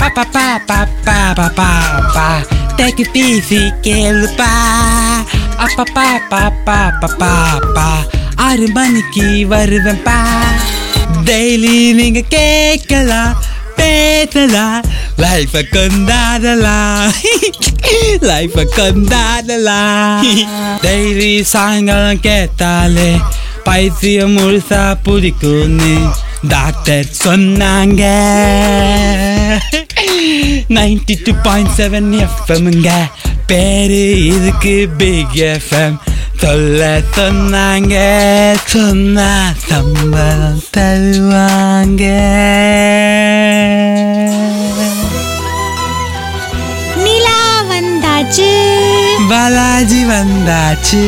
பாப்பா பாப்பா பாப்பா பாப்பா டேக் இட் ஈஸி கேளுப்பா அப்பா பாப்பா பாப்பா பாப்பா ஆறு மணிக்கு வருவேன்ப்பா டெய்லி நீங்க கேட்கலாம் பேசலாம் லைஃப கொண்டாடலாம் லைஃப கொண்டாடலாம் டெய்லி சாயங்காலம் கேட்டாலே பைத்தியம் முழுசா பிடிக்கும்னு டாக்டர் சொன்னாங்க நைன்டி டூ பாயிண்ட் செவன் எஃப்எம்ங்க பேரு இதுக்கு பிக் எஃப்எம் சொல்ல சொன்னாங்க சொன்னா சம்பளம் தருவாங்க. நிலா வந்தாச்சு. பாலாஜி வந்தாச்சு.